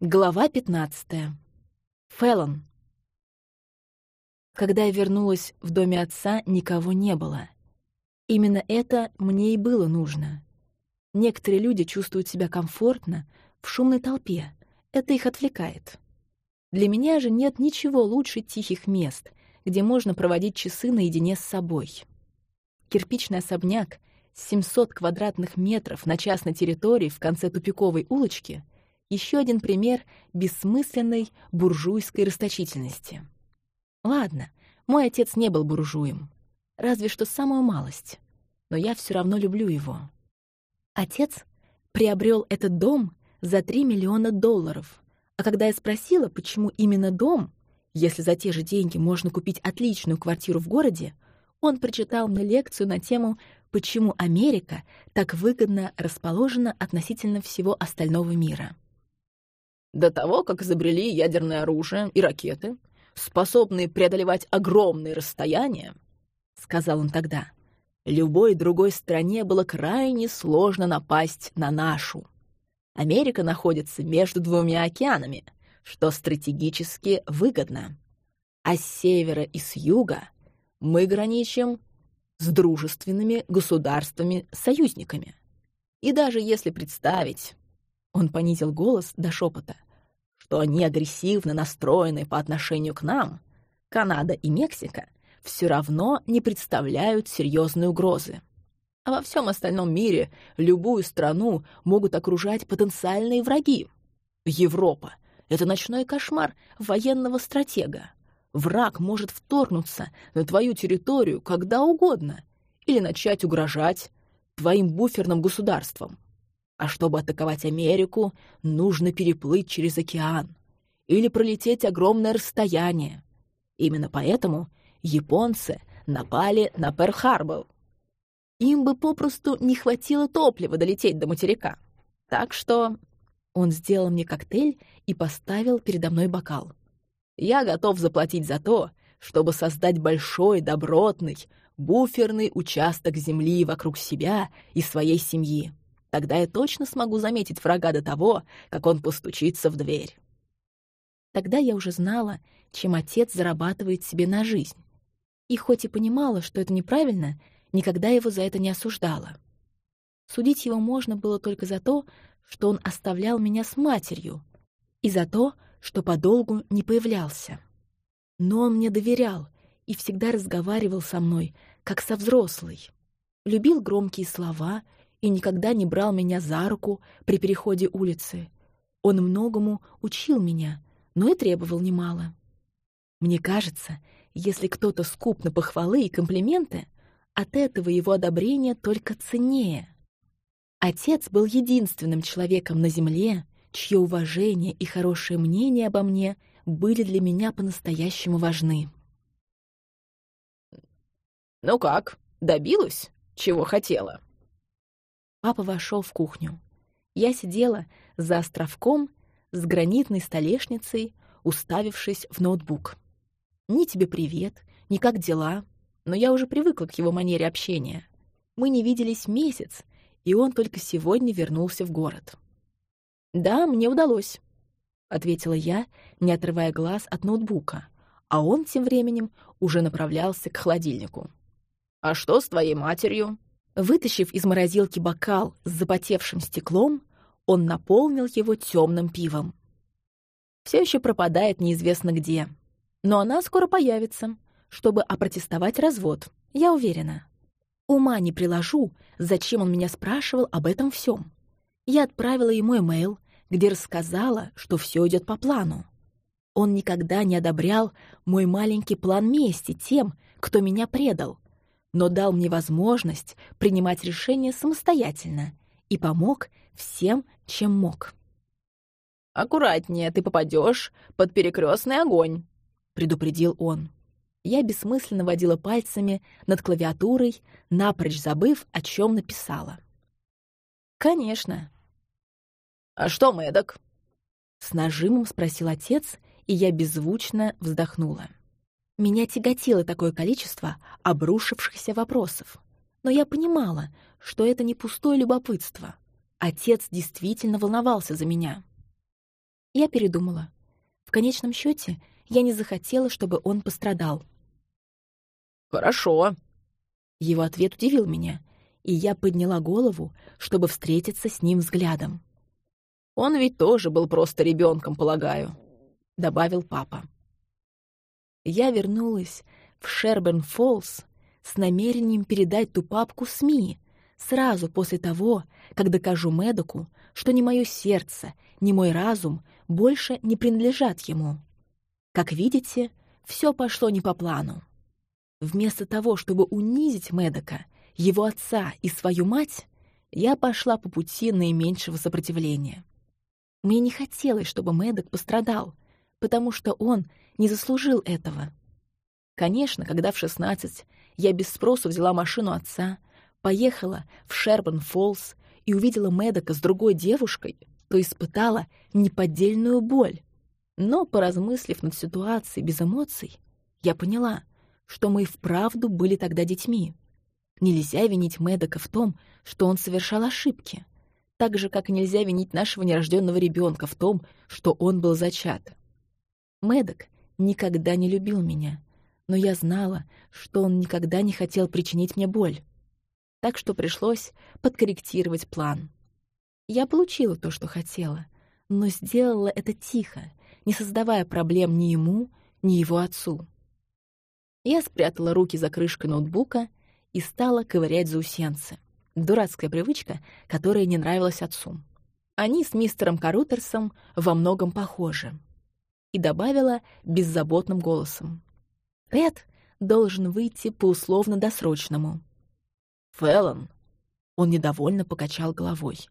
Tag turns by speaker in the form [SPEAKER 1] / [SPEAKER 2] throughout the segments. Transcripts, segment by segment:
[SPEAKER 1] Глава 15. Фэллон. Когда я вернулась в доме отца, никого не было. Именно это мне и было нужно. Некоторые люди чувствуют себя комфортно в шумной толпе. Это их отвлекает. Для меня же нет ничего лучше тихих мест, где можно проводить часы наедине с собой. Кирпичный особняк — 700 квадратных метров на частной территории в конце тупиковой улочки — еще один пример бессмысленной буржуйской расточительности. Ладно, мой отец не был буржуем, разве что самую малость, но я все равно люблю его. Отец приобрел этот дом за 3 миллиона долларов, а когда я спросила, почему именно дом, если за те же деньги можно купить отличную квартиру в городе, он прочитал мне лекцию на тему «Почему Америка так выгодно расположена относительно всего остального мира».
[SPEAKER 2] До того, как изобрели ядерное оружие и ракеты, способные преодолевать огромные расстояния, — сказал он тогда, — любой другой стране было крайне сложно напасть на нашу. Америка находится между двумя океанами, что стратегически выгодно. А с севера и с юга мы граничим с дружественными государствами-союзниками. И даже если представить, он понизил голос до шепота, что они агрессивно настроены по отношению к нам, Канада и Мексика все равно не представляют серьезной угрозы. А во всем остальном мире любую страну могут окружать потенциальные враги. Европа — это ночной кошмар военного стратега. Враг может вторгнуться на твою территорию когда угодно или начать угрожать твоим буферным государствам. А чтобы атаковать Америку, нужно переплыть через океан или пролететь огромное расстояние. Именно поэтому японцы напали на Перл-Харбор. Им бы попросту не хватило топлива долететь до материка. Так что он сделал мне коктейль и поставил передо мной бокал. Я готов заплатить за то, чтобы создать большой, добротный, буферный участок земли вокруг себя и своей семьи. Тогда я точно смогу заметить врага до того, как он постучится в дверь. Тогда я уже знала, чем отец зарабатывает себе на жизнь. И хоть и понимала, что это неправильно, никогда его за это не осуждала. Судить его можно было только за то, что он оставлял меня с матерью, и за то, что подолгу не появлялся. Но он мне доверял и всегда разговаривал со мной, как со взрослой. Любил громкие слова и никогда не брал меня за руку при переходе улицы. Он многому учил меня, но и требовал немало. Мне кажется, если кто-то скуп на похвалы и комплименты, от этого его одобрение только ценнее. Отец был единственным человеком на земле, чье уважение и хорошее мнение обо мне были для меня по-настоящему важны. «Ну как, добилась, чего хотела?»
[SPEAKER 1] Папа вошел в кухню. Я сидела за островком с гранитной столешницей, уставившись в ноутбук. Ни тебе привет, ни как дела, но я уже привыкла к его манере общения. Мы не виделись месяц, и он только сегодня вернулся в город. «Да, мне удалось», — ответила я, не отрывая глаз от ноутбука, а он тем временем уже направлялся к холодильнику.
[SPEAKER 2] «А что с твоей матерью?»
[SPEAKER 1] Вытащив из морозилки бокал с запотевшим стеклом, он наполнил его темным пивом. Все еще пропадает неизвестно где. Но она скоро появится, чтобы опротестовать развод, я уверена. Ума не приложу, зачем он меня спрашивал об этом всем. Я отправила ему имейл, где рассказала, что все идет по плану. Он никогда не одобрял мой маленький план мести тем, кто меня предал, но дал мне возможность принимать решения самостоятельно и помог всем, чем мог.
[SPEAKER 2] «Аккуратнее, ты попадешь под перекрестный огонь», — предупредил он.
[SPEAKER 1] Я бессмысленно водила пальцами над клавиатурой, напрочь забыв, о чем написала. «Конечно».
[SPEAKER 2] «А что, Мэддок?»
[SPEAKER 1] С нажимом спросил отец, и я беззвучно вздохнула. Меня тяготило такое количество обрушившихся вопросов. Но я понимала, что это не пустое любопытство. Отец действительно волновался за меня. Я передумала. В конечном счете я не захотела, чтобы он пострадал.
[SPEAKER 2] «Хорошо».
[SPEAKER 1] Его ответ удивил меня, и я подняла голову, чтобы встретиться с ним взглядом.
[SPEAKER 2] «Он ведь тоже был просто ребенком, полагаю», — добавил папа.
[SPEAKER 1] Я вернулась в Шерберн-Фоллс с намерением передать ту папку СМИ сразу после того, как докажу Медоку, что ни мое сердце, ни мой разум больше не принадлежат ему. Как видите, все пошло не по плану. Вместо того, чтобы унизить Медока, его отца и свою мать, я пошла по пути наименьшего сопротивления. Мне не хотелось, чтобы Медок пострадал, потому что он не заслужил этого. Конечно, когда в 16 я без спросу взяла машину отца, поехала в Шербан-Фоллс и увидела Медока с другой девушкой, то испытала неподдельную боль. Но, поразмыслив над ситуацией без эмоций, я поняла, что мы вправду были тогда детьми. Нельзя винить Медока в том, что он совершал ошибки, так же, как нельзя винить нашего нерожденного ребенка в том, что он был зачат. Медок никогда не любил меня, но я знала, что он никогда не хотел причинить мне боль. Так что пришлось подкорректировать план. Я получила то, что хотела, но сделала это тихо, не создавая проблем ни ему, ни его отцу. Я спрятала руки за крышкой ноутбука и стала ковырять заусенцы. Дурацкая привычка, которая не нравилась отцу. Они с мистером Карутерсом во многом похожи. И добавила беззаботным голосом. «Тед должен выйти по условно-досрочному».
[SPEAKER 2] «Фэллон!»
[SPEAKER 1] Он недовольно покачал головой.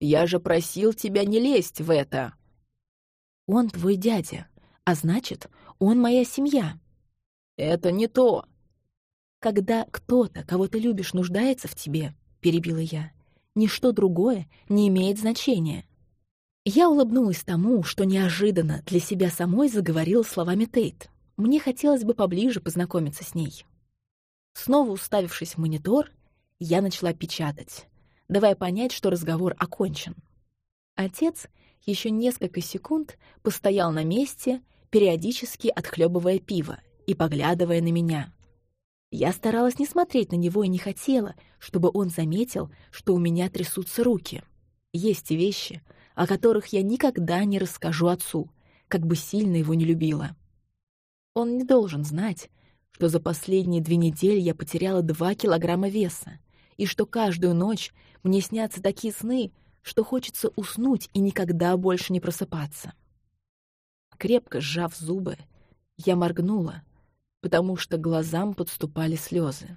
[SPEAKER 2] «Я же просил тебя не лезть в это!»
[SPEAKER 1] «Он твой дядя, а значит, он моя семья».
[SPEAKER 2] «Это не то!»
[SPEAKER 1] «Когда кто-то, кого ты любишь, нуждается в тебе, — перебила я, — ничто другое не имеет значения». Я улыбнулась тому, что неожиданно для себя самой заговорила словами Тейт. Мне хотелось бы поближе познакомиться с ней. Снова уставившись в монитор, я начала печатать, давая понять, что разговор окончен. Отец еще несколько секунд постоял на месте, периодически отхлебывая пиво и поглядывая на меня. Я старалась не смотреть на него и не хотела, чтобы он заметил, что у меня трясутся руки. Есть вещи, о которых я никогда не расскажу отцу, как бы сильно его не любила. Он не должен знать, что за последние две недели я потеряла два килограмма веса, и что каждую ночь мне снятся такие сны, что хочется уснуть и никогда больше не просыпаться. Крепко сжав зубы, я моргнула, потому что глазам подступали слезы.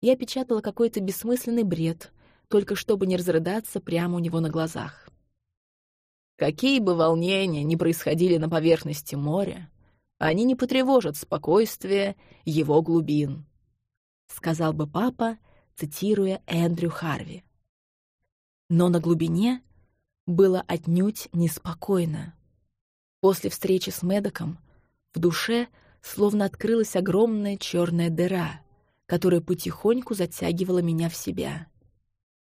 [SPEAKER 1] Я печатала какой-то бессмысленный бред, только чтобы не разрыдаться прямо у него на глазах.
[SPEAKER 2] Какие бы волнения ни происходили на поверхности моря, они не потревожат спокойствие его глубин, — сказал бы папа, цитируя Эндрю Харви.
[SPEAKER 1] Но на глубине было отнюдь неспокойно. После встречи с Медоком в душе словно открылась огромная черная дыра, которая потихоньку затягивала меня в себя.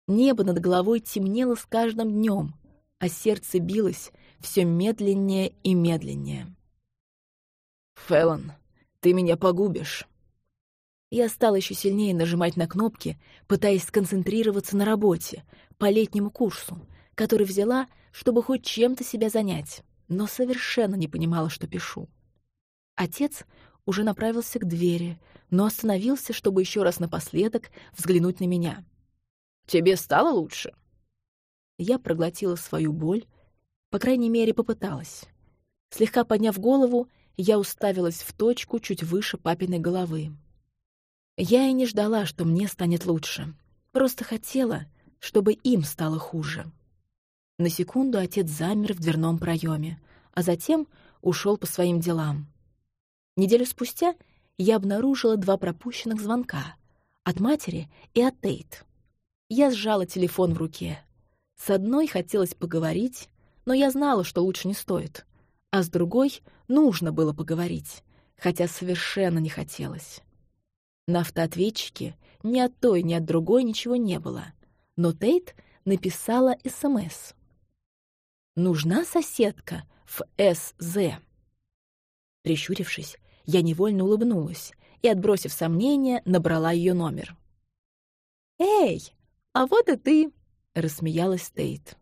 [SPEAKER 1] Небо над головой темнело с каждым днем, а сердце билось все медленнее и медленнее.
[SPEAKER 2] «Фэллон, ты меня погубишь!»
[SPEAKER 1] Я стала еще сильнее нажимать на кнопки, пытаясь сконцентрироваться на работе, по летнему курсу, который взяла, чтобы хоть чем-то себя занять, но совершенно не понимала, что пишу. Отец уже направился к двери, но остановился, чтобы еще раз напоследок взглянуть на меня.
[SPEAKER 2] «Тебе стало лучше?»
[SPEAKER 1] Я проглотила свою боль, по крайней мере, попыталась. Слегка подняв голову, я уставилась в точку чуть выше папиной головы. Я и не ждала, что мне станет лучше. Просто хотела, чтобы им стало хуже. На секунду отец замер в дверном проеме, а затем ушел по своим делам. Неделю спустя я обнаружила два пропущенных звонка от матери и от Тейт. Я сжала телефон в руке. С одной хотелось поговорить, но я знала, что лучше не стоит, а с другой нужно было поговорить, хотя совершенно не хотелось. На автоответчике ни от той, ни от другой ничего не было, но Тейт написала СМС. нужна соседка в СЗ. Прищурившись, я невольно улыбнулась и, отбросив сомнения, набрала ее номер. «Эй, а вот и ты!» — рассмеялась Тейт.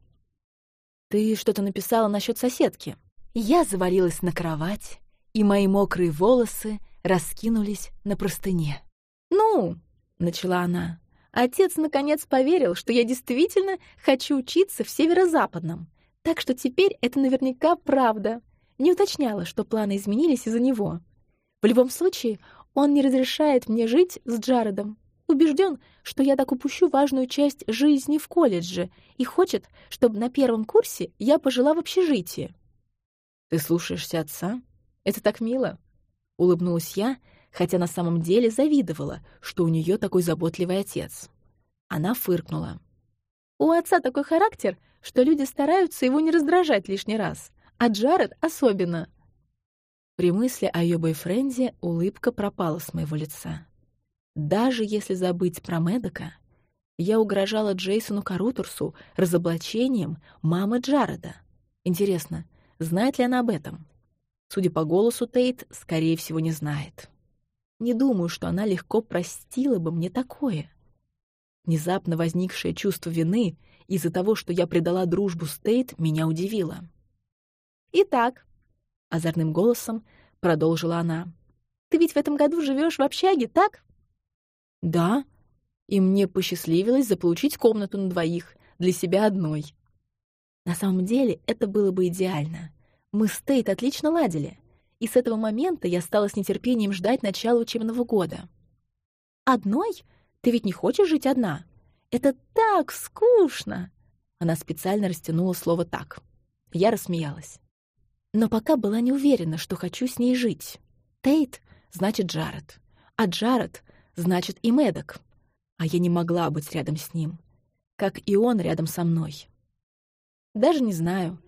[SPEAKER 1] «Ты что-то написала насчет соседки?» Я завалилась на кровать, и мои мокрые волосы раскинулись на простыне. «Ну!» — начала она. «Отец наконец поверил, что я действительно хочу учиться в северо-западном, так что теперь это наверняка правда. Не уточняла, что планы изменились из-за него. В любом случае, он не разрешает мне жить с Джаредом. Убежден, что я так упущу важную часть жизни в колледже и хочет, чтобы на первом курсе я пожила в общежитии. «Ты слушаешься отца? Это так мило!» — улыбнулась я, хотя на самом деле завидовала, что у нее такой заботливый отец. Она фыркнула. «У отца такой характер, что люди стараются его не раздражать лишний раз, а Джаред особенно». При мысли о ее бойфренде улыбка пропала с моего лица. Даже если забыть про Медока, я угрожала Джейсону Карутерсу разоблачением мамы Джареда. Интересно, знает ли она об этом? Судя по голосу, Тейт, скорее всего, не знает. Не думаю, что она легко простила бы мне такое. Внезапно возникшее чувство вины из-за того, что я предала дружбу с Тейт, меня удивило. «Итак», — озорным голосом продолжила она, «ты ведь в этом году живешь в общаге, так?» «Да, и мне посчастливилось заполучить комнату на двоих, для себя одной». На самом деле это было бы идеально. Мы с Тейт отлично ладили, и с этого момента я стала с нетерпением ждать начала учебного года. «Одной? Ты ведь не хочешь жить одна? Это так скучно!» Она специально растянула слово «так». Я рассмеялась. Но пока была не уверена, что хочу с ней жить. Тейт — значит Джаред, а Джаред значит и Мэддок. А я не могла быть рядом с ним, как и он рядом со мной. Даже не знаю.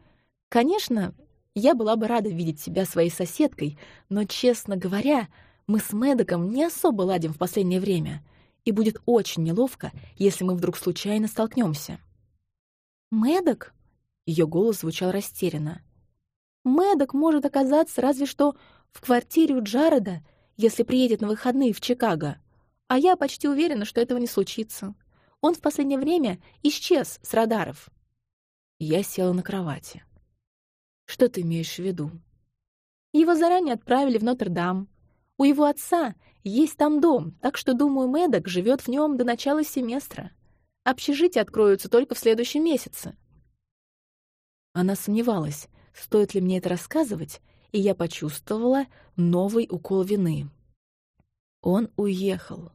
[SPEAKER 1] Конечно, я была бы рада видеть себя своей соседкой, но, честно говоря, мы с Мэддоком не особо ладим в последнее время, и будет очень неловко, если мы вдруг случайно столкнемся. «Мэддок?» — ее голос звучал растерянно. «Мэддок может оказаться разве что в квартире у Джареда, если приедет на выходные в Чикаго. А я почти уверена, что этого не случится. Он в последнее время исчез с радаров. Я села на кровати. Что ты имеешь в виду? Его заранее отправили в Нотр-Дам. У его отца есть там дом, так что, думаю, Мэддок живет в нем до начала семестра. Общежития откроются только в следующем месяце. Она сомневалась, стоит ли мне это рассказывать, и я почувствовала новый укол вины. Он уехал.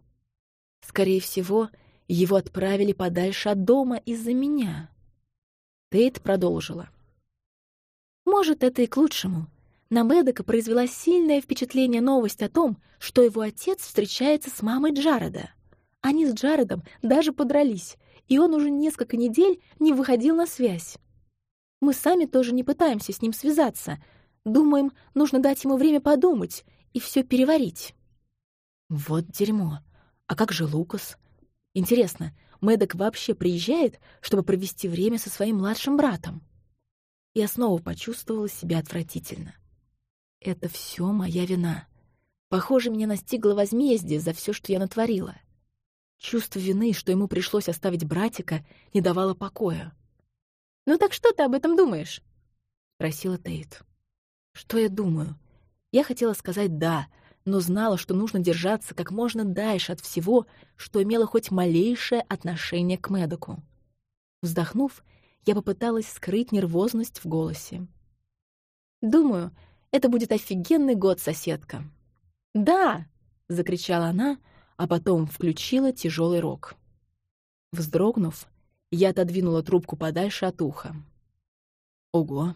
[SPEAKER 1] Скорее всего, его отправили подальше от дома из-за меня. Тейт продолжила. Может, это и к лучшему. На Мэддока произвела сильное впечатление новость о том, что его отец встречается с мамой Джареда. Они с Джаредом даже подрались, и он уже несколько недель не выходил на связь. Мы сами тоже не пытаемся с ним связаться. Думаем, нужно дать ему время подумать и все переварить. Вот дерьмо. А как же Лукас? Интересно, Мэддок вообще приезжает, чтобы провести время со своим младшим братом? Я снова почувствовала себя отвратительно. Это все моя вина. Похоже, меня настигло возмездие за все, что я натворила. Чувство вины, что ему пришлось оставить братика, не давало покоя. «Ну так что ты об этом думаешь?» — спросила Тейт. «Что я думаю?» Я хотела сказать «да», но знала, что нужно держаться как можно дальше от всего, что имело хоть малейшее отношение к Мэдоку. Вздохнув, я попыталась скрыть нервозность в голосе. «Думаю, это будет офигенный год, соседка». «Да!» — закричала она, а потом включила тяжелый рок. Вздрогнув, я отодвинула трубку подальше от уха. Ого!